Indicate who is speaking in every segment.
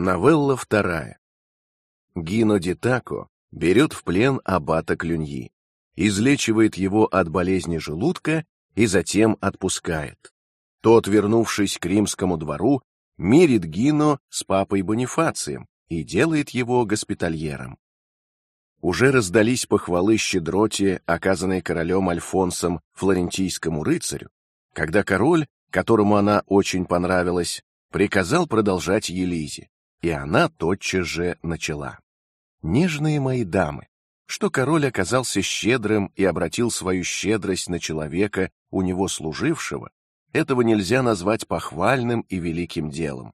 Speaker 1: Новелла вторая. Гино Дитако берет в плен аббата Клюньи, излечивает его от болезни желудка и затем отпускает. Тот, вернувшись к римскому двору, мирит Гино с папой Бонифацием и делает его госпитальером. Уже раздались похвалы щедроте, оказанной королем Альфонсом флорентийскому рыцарю, когда король, которому она очень понравилась, приказал продолжать Елизе и она тотчас же начала: "Нежные мои дамы, что король оказался щедрым и обратил свою щедрость на человека, у него служившего, этого нельзя назвать похвальным и великим делом.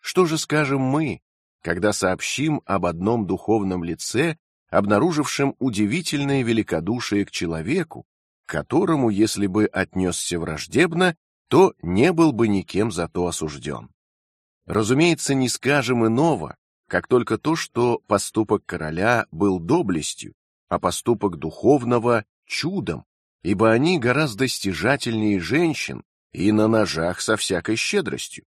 Speaker 1: Что же скажем мы, когда сообщим об одном духовном лице, обнаружившем удивительное великодушие к человеку, которому, если бы отнесся враждебно, то не был бы никем за то осужден. Разумеется, не скажем иного, как только то, что поступок короля был доблестью, а поступок духовного чудом, ибо они гораздо стяжательнее женщин и на ножах со всякой щедростью.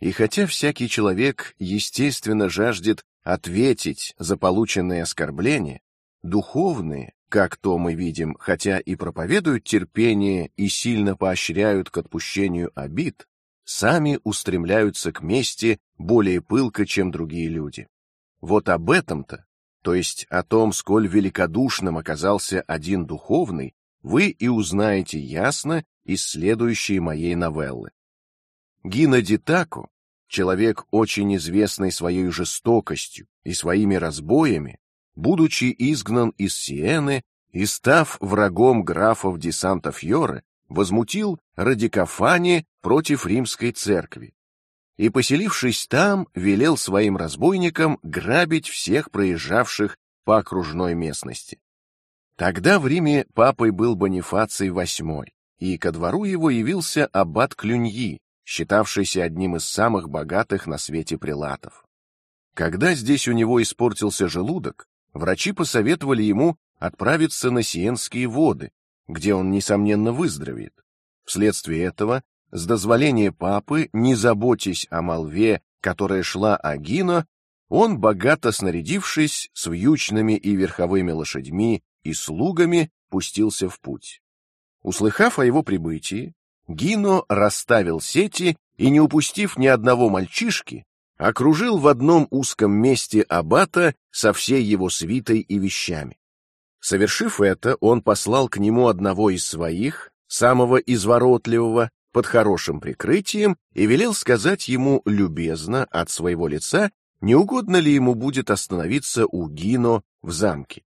Speaker 1: И хотя всякий человек естественно жаждет ответить за полученные оскорбления, духовные, как то мы видим, хотя и проповедуют терпение и сильно поощряют к отпущению обид, сами устремляются к мести более пылко, чем другие люди. Вот об этом-то, то есть о том, сколь великодушным оказался один духовный, вы и узнаете ясно из следующей моей новеллы. Гина Дитако, человек очень известный своей жестокостью и своими разбоями, будучи изгнан из Сиены и став врагом графов ди Санта-Фьоре, возмутил радикофани против римской церкви и, поселившись там, велел своим разбойникам грабить всех проезжавших по окружной местности. Тогда в Риме папой был Бонифаций VIII, и ко двору его явился аббат Клюньи, считавшийся одним из самых богатых на свете прилатов. Когда здесь у него испортился желудок, врачи посоветовали ему отправиться на Сиенские воды, где он несомненно выздоровеет. Вследствие этого, с дозволения папы, не заботясь о молве, которая шла о Гино, он богато снарядившись с вьючными и верховыми лошадьми и слугами, пустился в путь. Услыхав о его прибытии, Гино расставил сети и, не упустив ни одного мальчишки, окружил в одном узком месте аббата со всей его свитой и вещами. Совершив это, он послал к нему одного из своих, самого изворотливого, под хорошим прикрытием, и велел сказать ему любезно от своего лица, не угодно ли ему будет остановиться у Гино в замке.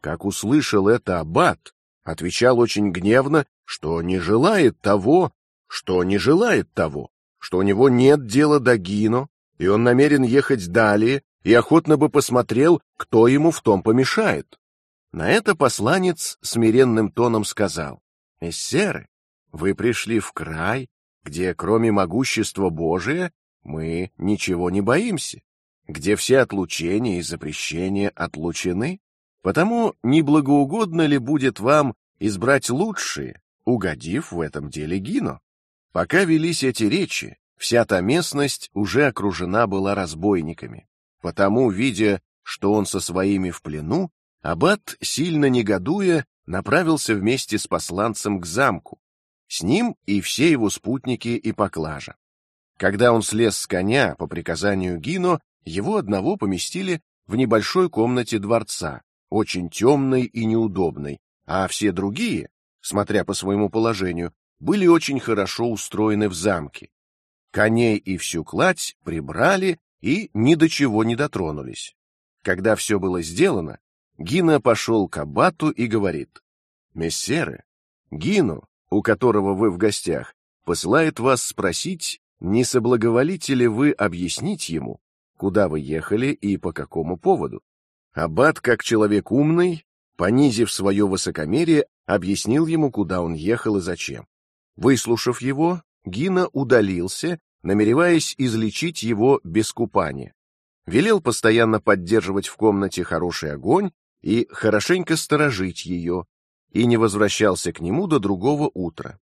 Speaker 1: Как услышал это аббат, отвечал очень гневно, что не желает того, что не желает того, что у него нет дела до Гино, и он намерен ехать далее, и охотно бы посмотрел, кто ему в том помешает. На это посланец смиренным тоном сказал: "Мессеры, вы пришли в край, где кроме могущества Божия мы ничего не боимся, где все отлучения и запрещения отлучены. Потому не благоугодно ли будет вам избрать лучшие, угодив в этом деле Гино?" Пока велись эти речи, вся та местность уже окружена была разбойниками. Потому, видя, что он со своими в плену, Аббат, сильно негодуя, направился вместе с посланцем к замку. С ним и все его спутники и поклажа. Когда он слез с коня по приказанию Гино, его одного поместили в небольшой комнате дворца, очень темной и неудобной, а все другие, смотря по своему положению, были очень хорошо устроены в замке. Коней и всю кладь прибрали и ни до чего не дотронулись. Когда все было сделано, Гина пошел к аббату и говорит: "Мессеры, Гину, у которого вы в гостях, посылает вас спросить, не соблаговолите ли вы объяснить ему, куда вы ехали и по какому поводу?" Аббат, как человек умный, понизив свое высокомерие, объяснил ему, куда он ехал и зачем. Выслушав его, Гина удалился, намереваясь излечить его без купания. Велел постоянно поддерживать в комнате хороший огонь и хорошенько сторожить ее, и не возвращался к нему до другого утра.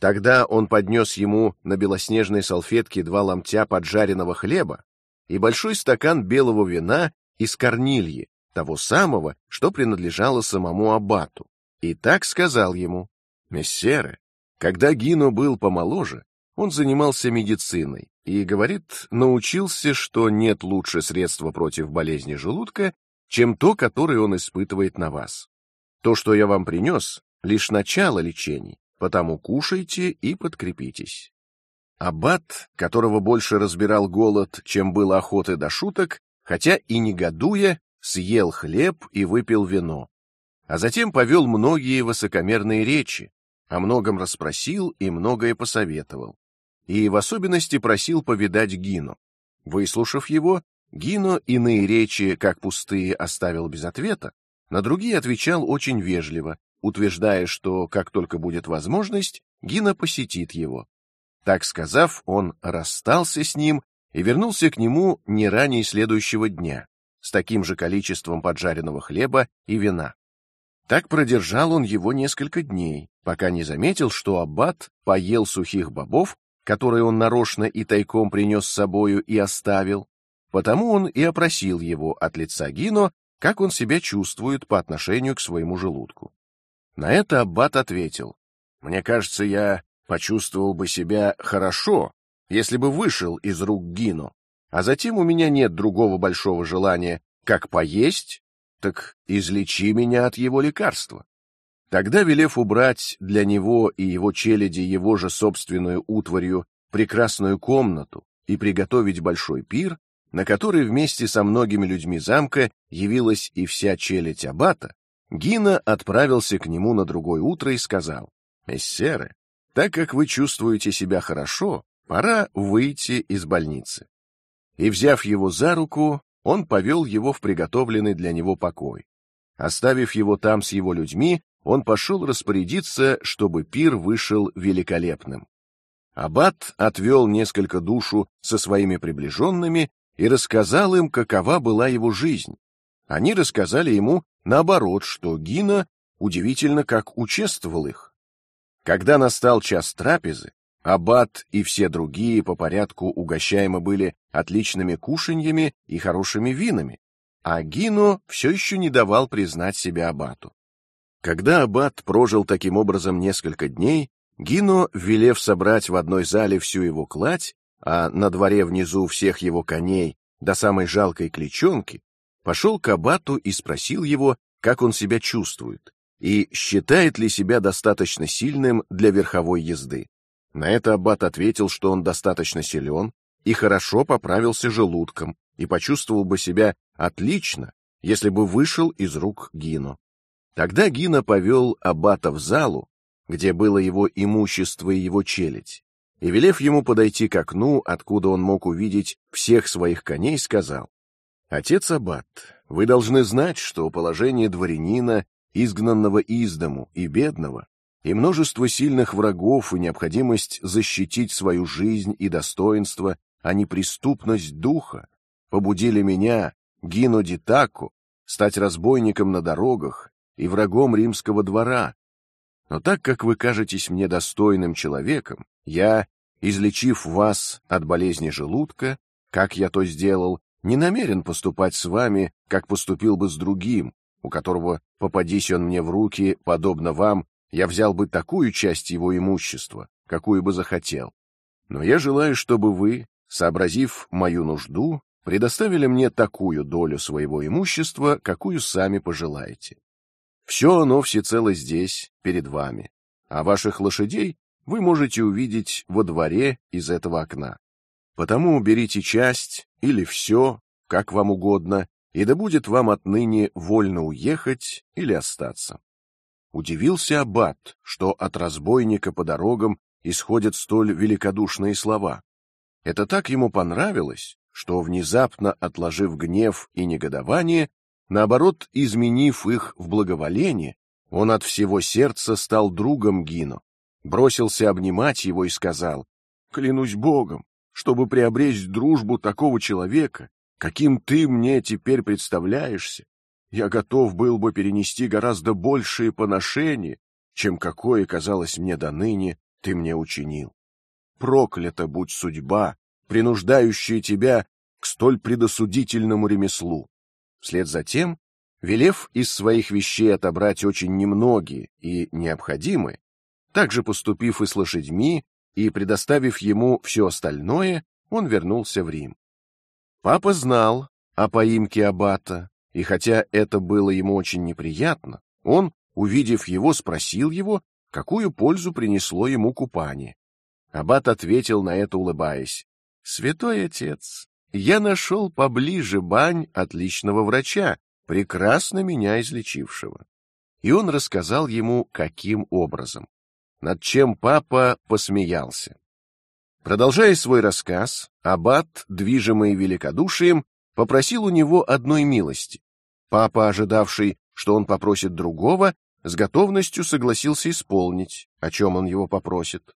Speaker 1: Тогда он поднес ему на белоснежной салфетке два ломтя поджаренного хлеба, и большой стакан белого вина из корнильи, того самого, что принадлежало самому аббату, и так сказал ему: "Мессеры, когда Гино был помоложе, он занимался медициной и говорит, научился, что нет лучше средства против болезни желудка, чем то, которое он испытывает на вас. То, что я вам принес, лишь начало лечений, потому кушайте и подкрепитесь. Аббат, которого больше разбирал голод, чем было охоты до шуток, хотя и негодуя, съел хлеб и выпил вино, а затем повел многие высокомерные речи, о многом расспросил и многое посоветовал, и в особенности просил повидать Гину. Выслушав его, Гино иные речи, как пустые, оставил без ответа, на другие отвечал очень вежливо, утверждая, что как только будет возможность, Гина посетит его. Так сказав, он расстался с ним и вернулся к нему не ранее следующего дня с таким же количеством поджаренного хлеба и вина. Так продержал он его несколько дней, пока не заметил, что аббат поел сухих бобов, которые он нарочно и тайком принес с собою и оставил. Потому он и опросил его от лица Гино, как он себя чувствует по отношению к своему желудку. На это аббат ответил: "Мне кажется, я почувствовал бы себя хорошо, если бы вышел из рук Гино, а затем у меня нет другого большого желания, как поесть, так излечи меня от его лекарства". Тогда, велев убрать для него и его челяди его же собственную утварью прекрасную комнату и приготовить большой пир, на который вместе со многими людьми замка явилась и вся челядь аббата, Гина отправился к нему на другое утро и сказал: "Мессеры, так как вы чувствуете себя хорошо, пора выйти из больницы". И взяв его за руку, он повел его в приготовленный для него покой. Оставив его там с его людьми, он пошел распорядиться, чтобы пир вышел великолепным. Абат отвел несколько душу со своими приближенными и рассказал им, какова была его жизнь. Они рассказали ему наоборот, что Гина удивительно как участвовал их. Когда настал час трапезы, Абат и все другие по порядку угощаемы были отличными кушаньями и хорошими винами, а Гино все еще не давал признать себя Абату. Когда аббат прожил таким образом несколько дней, Гино, велев собрать в одной зале всю его кладь, а на дворе внизу всех его коней до самой жалкой кличонки, пошел к аббату и спросил его, как он себя чувствует и считает ли себя достаточно сильным для верховой езды. На это аббат ответил, что он достаточно силен и хорошо поправился желудком и почувствовал бы себя отлично, если бы вышел из рук Гино. Тогда Гина повел аббата в залу, где было его имущество и его челядь, и велев ему подойти к окну, откуда он мог увидеть всех своих коней, сказал: "Отец аббат, вы должны знать, что положение дворянина, изгнанного из дому и бедного, и множество сильных врагов и необходимость защитить свою жизнь и достоинство, а не преступность духа, побудили меня, Гино Дитаку, стать разбойником на дорогах и врагом римского двора. Но так как вы кажетесь мне достойным человеком, я, излечив вас от болезни желудка, как я то сделал, не намерен поступать с вами, как поступил бы с другим, у которого, попадись он мне в руки, подобно вам, я взял бы такую часть его имущества, какую бы захотел. Но я желаю, чтобы вы, сообразив мою нужду, предоставили мне такую долю своего имущества, какую сами пожелаете. Все оно всецело здесь, перед вами, а ваших лошадей вы можете увидеть во дворе из этого окна. Потому уберите часть или все, как вам угодно, и да будет вам отныне вольно уехать или остаться. Удивился аббат, что от разбойника по дорогам исходят столь великодушные слова. Это так ему понравилось, что внезапно отложив гнев и негодование, Наоборот, изменив их в благоволение, он от всего сердца стал другом Гино, бросился обнимать его и сказал: "Клянусь Богом, чтобы приобрести дружбу такого человека, каким ты мне теперь представляешься, я готов был бы перенести гораздо большие поношения, чем какое казалось мне до ныне ты мне учинил. Проклята будь судьба, принуждающая тебя к столь предосудительному ремеслу. Вслед за тем, велев из своих вещей отобрать очень немногие и необходимые, также поступив и с лошадьми и предоставив ему все остальное, он вернулся в Рим. Папа знал о поимке аббата, и хотя это было ему очень неприятно, он, увидев его, спросил его, какую пользу принесло ему купание. Аббат ответил на это, улыбаясь: "Святой отец, я нашел поближе бань отличного врача, прекрасно меня излечившего". И он рассказал ему, каким образом. Над чем папа посмеялся. Продолжая свой рассказ, аббат, движимый великодушием, попросил у него одной милости. Папа, ожидавший, что он попросит другого, с готовностью согласился исполнить, о чем он его попросит.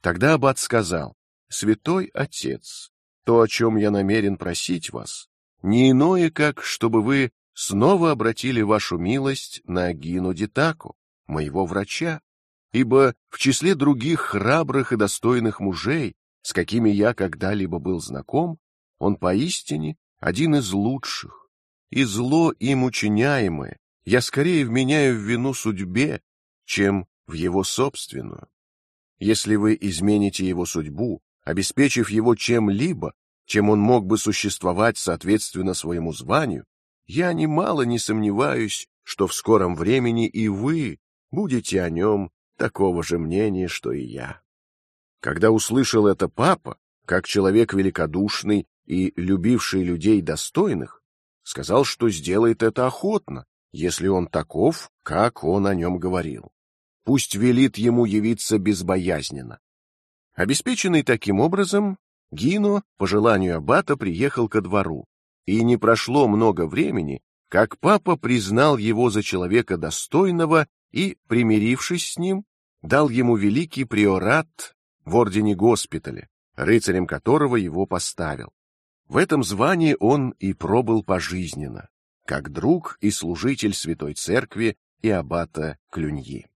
Speaker 1: Тогда аббат сказал: "Святой отец, то, о чем я намерен просить вас, не иное, как чтобы вы снова обратили вашу милость на Гину Дитаку, моего врача, ибо в числе других храбрых и достойных мужей, с какими я когда-либо был знаком, он поистине один из лучших, и зло им учиняемое я скорее вменяю в вину судьбе, чем в его собственную. Если вы измените его судьбу, обеспечив его чем-либо, чем он мог бы существовать соответственно своему званию, я немало не сомневаюсь, что в скором времени и вы будете о нем такого же мнения, что и я. Когда услышал это папа, как человек великодушный и любивший людей достойных, сказал, что сделает это охотно, если он таков, как он о нем говорил. Пусть велит ему явиться безбоязненно. Обеспеченный таким образом, Гино по желанию аббата приехал ко двору, и не прошло много времени, как папа признал его за человека достойного и, примирившись с ним, дал ему великий приорат в ордене госпиталя, рыцарем которого его поставил. В этом звании он и пробыл пожизненно, как друг и служитель святой церкви и аббата Клюньи.